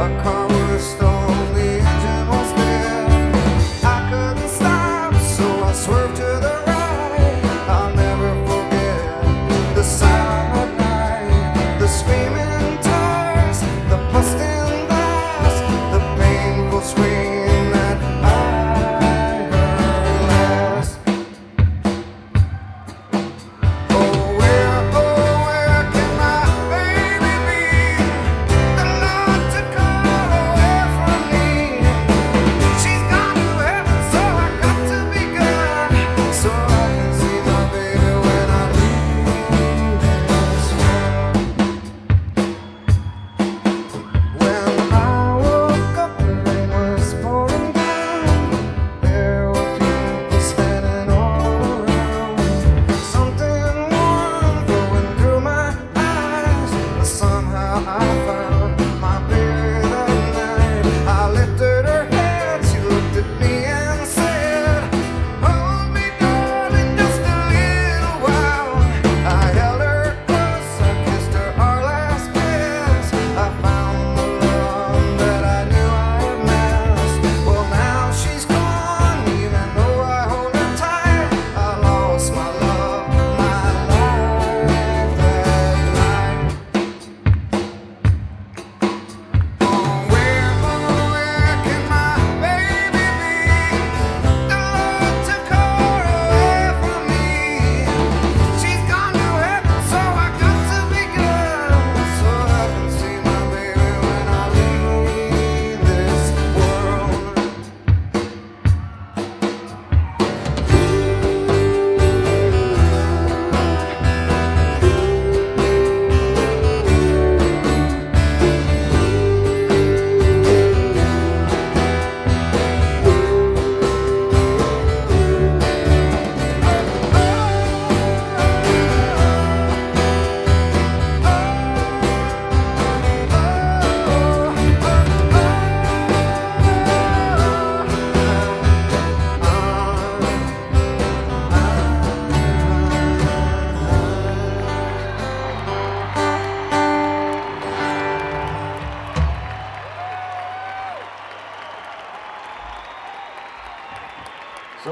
a car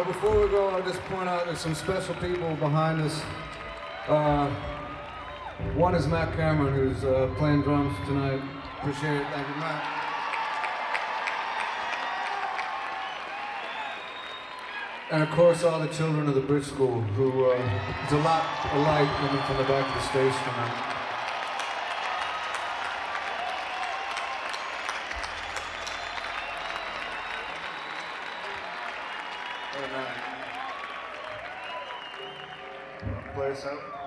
before we go, I'll just point out there's some special people behind us. Uh, one is Matt Cameron, who's uh, playing drums tonight. Appreciate it. Thank you, Matt. And of course, all the children of the Bridge School, who uh, there's a lot light coming from the back of the stage tonight. Play us out.